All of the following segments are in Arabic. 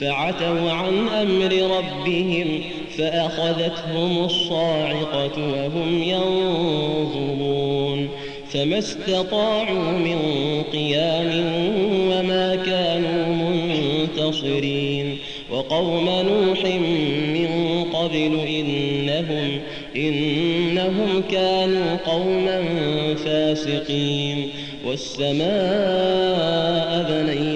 فعتوا عن أمر ربهم فأخذتهم الصاعقة وهم ينظرون فما استطاعوا من قيام وما كانوا منتصرين وقوم نوح من قبل إنهم إنهم كانوا قوما فاسقين والسماء بنيناها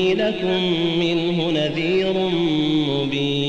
لكم منه نذير مبين.